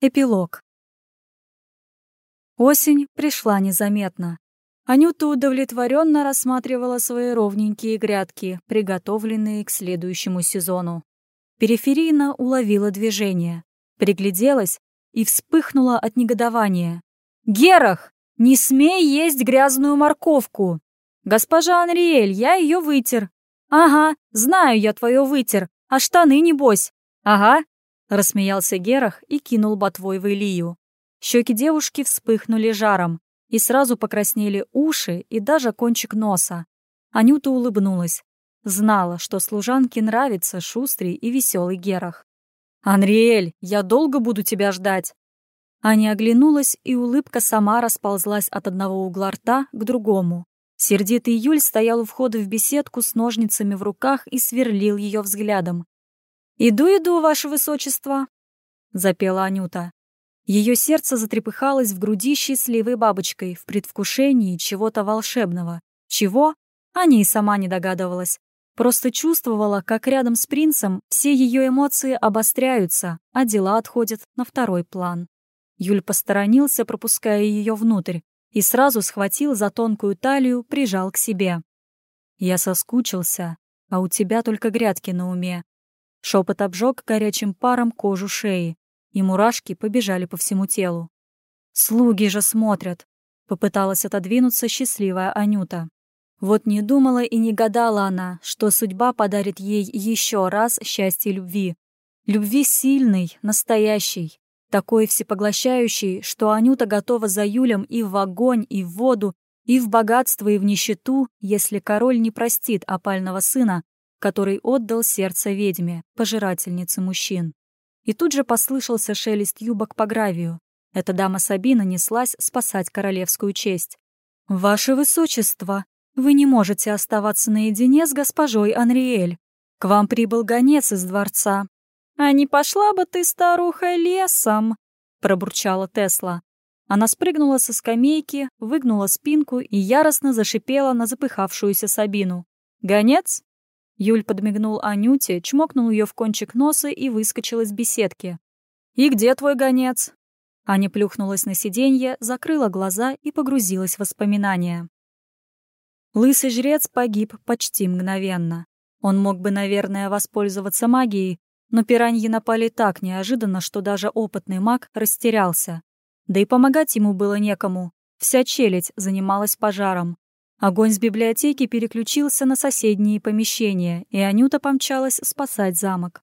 Эпилог. Осень пришла незаметно. Анюта удовлетворенно рассматривала свои ровненькие грядки, приготовленные к следующему сезону. Периферийно уловила движение, пригляделась и вспыхнула от негодования. «Герах, не смей есть грязную морковку!» «Госпожа Анриэль, я ее вытер». «Ага, знаю я твое вытер, а штаны небось». «Ага, Рассмеялся Герах и кинул ботвой в Илью. Щеки девушки вспыхнули жаром, и сразу покраснели уши и даже кончик носа. Анюта улыбнулась. Знала, что служанке нравится шустрый и веселый Герах. «Анриэль, я долго буду тебя ждать!» Аня оглянулась, и улыбка сама расползлась от одного угла рта к другому. Сердитый Юль стоял у входа в беседку с ножницами в руках и сверлил ее взглядом. «Иду, иду, ваше высочество!» — запела Анюта. Ее сердце затрепыхалось в груди счастливой бабочкой в предвкушении чего-то волшебного. Чего? Аня и сама не догадывалась. Просто чувствовала, как рядом с принцем все ее эмоции обостряются, а дела отходят на второй план. Юль посторонился, пропуская ее внутрь, и сразу схватил за тонкую талию, прижал к себе. «Я соскучился, а у тебя только грядки на уме. Шепот обжег горячим паром кожу шеи, и мурашки побежали по всему телу. «Слуги же смотрят!» — попыталась отодвинуться счастливая Анюта. Вот не думала и не гадала она, что судьба подарит ей еще раз счастье любви. Любви сильной, настоящей, такой всепоглощающей, что Анюта готова за Юлем и в огонь, и в воду, и в богатство, и в нищету, если король не простит опального сына, который отдал сердце ведьме, пожирательнице мужчин. И тут же послышался шелест юбок по гравию. Эта дама Сабина неслась спасать королевскую честь. «Ваше высочество, вы не можете оставаться наедине с госпожой Анриэль. К вам прибыл гонец из дворца». «А не пошла бы ты, старуха, лесом?» — пробурчала Тесла. Она спрыгнула со скамейки, выгнула спинку и яростно зашипела на запыхавшуюся Сабину. «Гонец? Юль подмигнул Анюте, чмокнул ее в кончик носа и выскочил из беседки. «И где твой гонец?» Аня плюхнулась на сиденье, закрыла глаза и погрузилась в воспоминания. Лысый жрец погиб почти мгновенно. Он мог бы, наверное, воспользоваться магией, но пираньи напали так неожиданно, что даже опытный маг растерялся. Да и помогать ему было некому. Вся челядь занималась пожаром. Огонь с библиотеки переключился на соседние помещения, и Анюта помчалась спасать замок.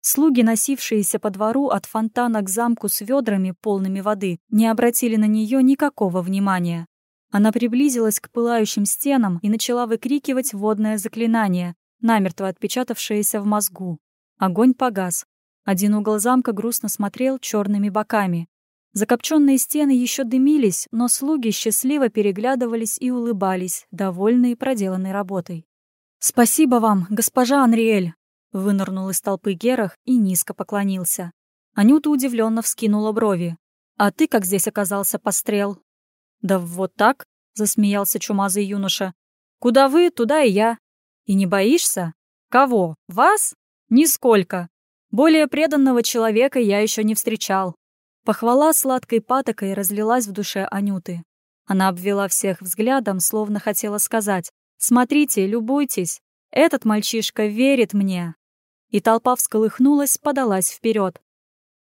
Слуги, носившиеся по двору от фонтана к замку с ведрами, полными воды, не обратили на нее никакого внимания. Она приблизилась к пылающим стенам и начала выкрикивать водное заклинание, намертво отпечатавшееся в мозгу. Огонь погас. Один угол замка грустно смотрел черными боками. Закопченные стены еще дымились, но слуги счастливо переглядывались и улыбались, довольные проделанной работой. «Спасибо вам, госпожа Анриэль!» Вынырнул из толпы Герах и низко поклонился. Анюта удивленно вскинула брови. «А ты как здесь оказался, пострел?» «Да вот так», — засмеялся чумазый юноша. «Куда вы, туда и я. И не боишься? Кого? Вас? Нисколько. Более преданного человека я еще не встречал. Похвала сладкой патокой разлилась в душе Анюты. Она обвела всех взглядом, словно хотела сказать «Смотрите, любуйтесь, этот мальчишка верит мне». И толпа всколыхнулась, подалась вперед.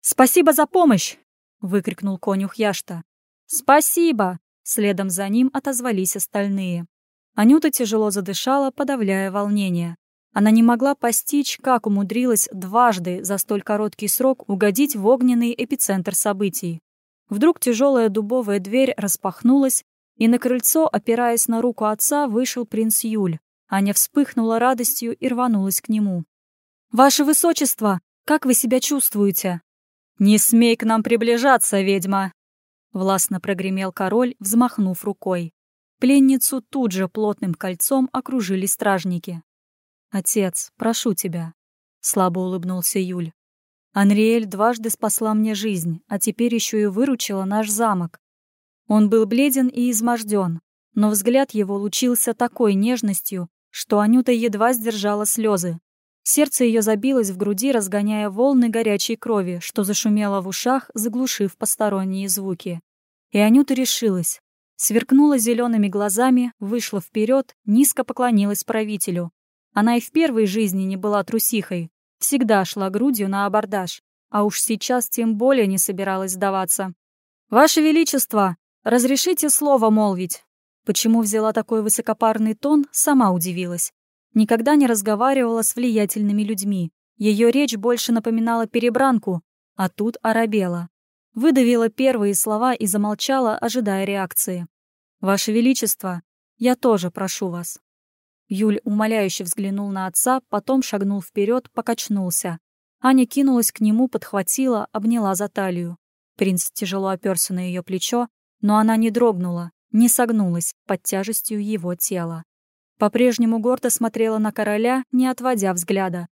«Спасибо за помощь!» — выкрикнул конюх Яшта. «Спасибо!» — следом за ним отозвались остальные. Анюта тяжело задышала, подавляя волнение. Она не могла постичь, как умудрилась дважды за столь короткий срок угодить в огненный эпицентр событий. Вдруг тяжелая дубовая дверь распахнулась, и на крыльцо, опираясь на руку отца, вышел принц Юль. Аня вспыхнула радостью и рванулась к нему. «Ваше высочество, как вы себя чувствуете?» «Не смей к нам приближаться, ведьма!» Властно прогремел король, взмахнув рукой. Пленницу тут же плотным кольцом окружили стражники. «Отец, прошу тебя», — слабо улыбнулся Юль. «Анриэль дважды спасла мне жизнь, а теперь еще и выручила наш замок». Он был бледен и изможден, но взгляд его лучился такой нежностью, что Анюта едва сдержала слезы. Сердце ее забилось в груди, разгоняя волны горячей крови, что зашумело в ушах, заглушив посторонние звуки. И Анюта решилась. Сверкнула зелеными глазами, вышла вперед, низко поклонилась правителю. Она и в первой жизни не была трусихой, всегда шла грудью на абордаж, а уж сейчас тем более не собиралась сдаваться. «Ваше Величество, разрешите слово молвить?» Почему взяла такой высокопарный тон, сама удивилась. Никогда не разговаривала с влиятельными людьми. Ее речь больше напоминала перебранку, а тут оробела. Выдавила первые слова и замолчала, ожидая реакции. «Ваше Величество, я тоже прошу вас». Юль умоляюще взглянул на отца, потом шагнул вперед, покачнулся. Аня кинулась к нему, подхватила, обняла за талию. Принц тяжело оперся на ее плечо, но она не дрогнула, не согнулась под тяжестью его тела. По-прежнему гордо смотрела на короля, не отводя взгляда.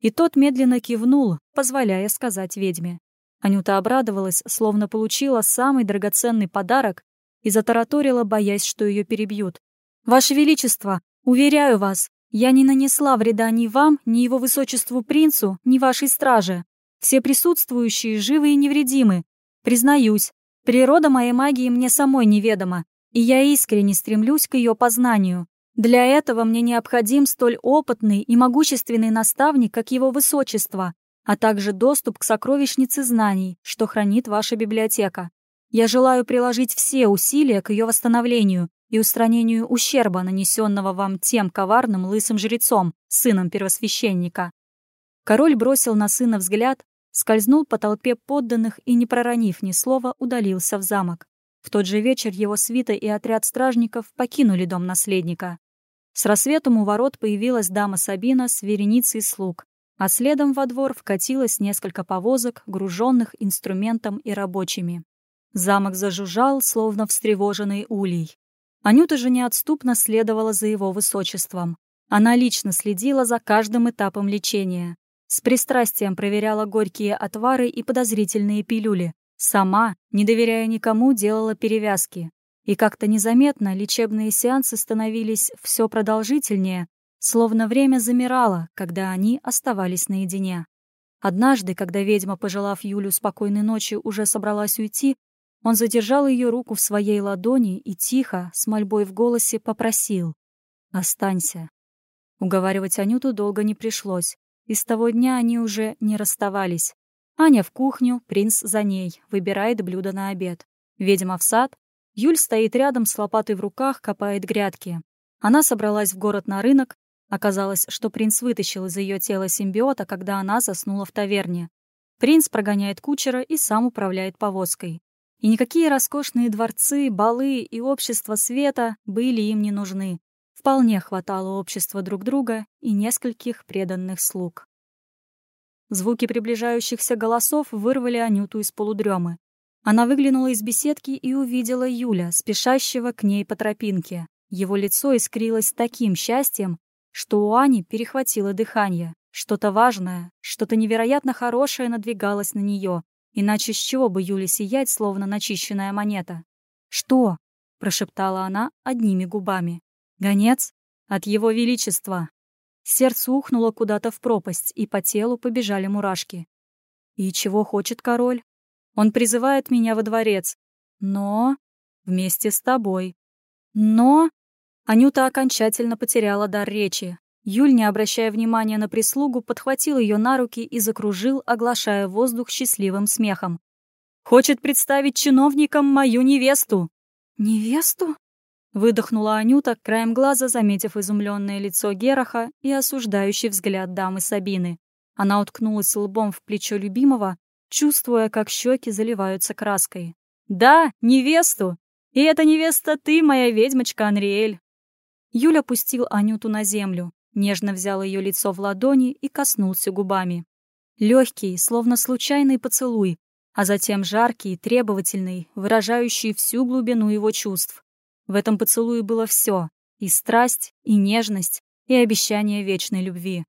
И тот медленно кивнул, позволяя сказать ведьме. Анюта обрадовалась, словно получила самый драгоценный подарок и затараторила, боясь, что ее перебьют. «Ваше Величество, уверяю вас, я не нанесла вреда ни вам, ни его высочеству принцу, ни вашей страже. Все присутствующие живы и невредимы. Признаюсь, природа моей магии мне самой неведома, и я искренне стремлюсь к ее познанию. Для этого мне необходим столь опытный и могущественный наставник, как его высочество, а также доступ к сокровищнице знаний, что хранит ваша библиотека. Я желаю приложить все усилия к ее восстановлению и устранению ущерба, нанесенного вам тем коварным лысым жрецом, сыном первосвященника». Король бросил на сына взгляд, скользнул по толпе подданных и, не проронив ни слова, удалился в замок. В тот же вечер его свита и отряд стражников покинули дом наследника. С рассветом у ворот появилась дама Сабина с вереницей слуг, а следом во двор вкатилось несколько повозок, груженных инструментом и рабочими. Замок зажужжал, словно встревоженный улей. Анюта же неотступно следовала за его высочеством. Она лично следила за каждым этапом лечения. С пристрастием проверяла горькие отвары и подозрительные пилюли. Сама, не доверяя никому, делала перевязки. И как-то незаметно лечебные сеансы становились все продолжительнее, Словно время замирало, когда они оставались наедине. Однажды, когда ведьма, пожелав Юлю спокойной ночи, уже собралась уйти, он задержал ее руку в своей ладони и тихо, с мольбой в голосе, попросил «Останься». Уговаривать Анюту долго не пришлось, и с того дня они уже не расставались. Аня в кухню, принц за ней, выбирает блюдо на обед. Ведьма в сад, Юль стоит рядом с лопатой в руках, копает грядки. Она собралась в город на рынок, Оказалось, что принц вытащил из ее тела симбиота, когда она заснула в таверне. Принц прогоняет кучера и сам управляет повозкой. И никакие роскошные дворцы, балы и общество света были им не нужны. Вполне хватало общества друг друга и нескольких преданных слуг. Звуки приближающихся голосов вырвали Анюту из полудремы. Она выглянула из беседки и увидела Юля, спешащего к ней по тропинке. Его лицо искрилось таким счастьем, что у Ани перехватило дыхание. Что-то важное, что-то невероятно хорошее надвигалось на нее, иначе с чего бы Юле сиять, словно начищенная монета? «Что?» — прошептала она одними губами. «Гонец? От его величества!» Сердце ухнуло куда-то в пропасть, и по телу побежали мурашки. «И чего хочет король? Он призывает меня во дворец. Но... вместе с тобой. Но... Анюта окончательно потеряла дар речи. Юль, не обращая внимания на прислугу, подхватил ее на руки и закружил, оглашая воздух счастливым смехом. «Хочет представить чиновникам мою невесту!» «Невесту?» Выдохнула Анюта, краем глаза заметив изумленное лицо Гераха и осуждающий взгляд дамы Сабины. Она уткнулась лбом в плечо любимого, чувствуя, как щеки заливаются краской. «Да, невесту! И эта невеста ты, моя ведьмочка Анриэль!» Юля пустил Анюту на землю, нежно взял ее лицо в ладони и коснулся губами. Легкий, словно случайный поцелуй, а затем жаркий, требовательный, выражающий всю глубину его чувств. В этом поцелуе было все — и страсть, и нежность, и обещание вечной любви.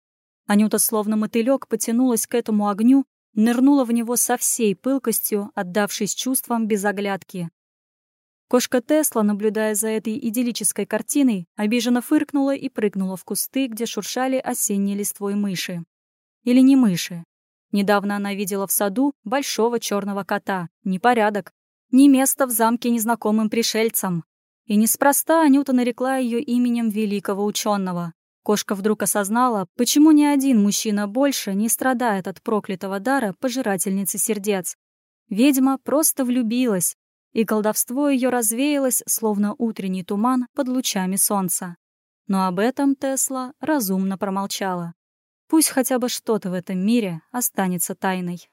Анюта, словно мотылек, потянулась к этому огню, нырнула в него со всей пылкостью, отдавшись чувствам без оглядки. Кошка Тесла, наблюдая за этой идиллической картиной, обиженно фыркнула и прыгнула в кусты, где шуршали осенние листвой мыши. Или не мыши. Недавно она видела в саду большого черного кота. Непорядок. Не место в замке незнакомым пришельцам. И неспроста Анюта нарекла ее именем великого ученого. Кошка вдруг осознала, почему ни один мужчина больше не страдает от проклятого дара пожирательницы сердец. Ведьма просто влюбилась, и колдовство ее развеялось, словно утренний туман под лучами солнца. Но об этом Тесла разумно промолчала. Пусть хотя бы что-то в этом мире останется тайной.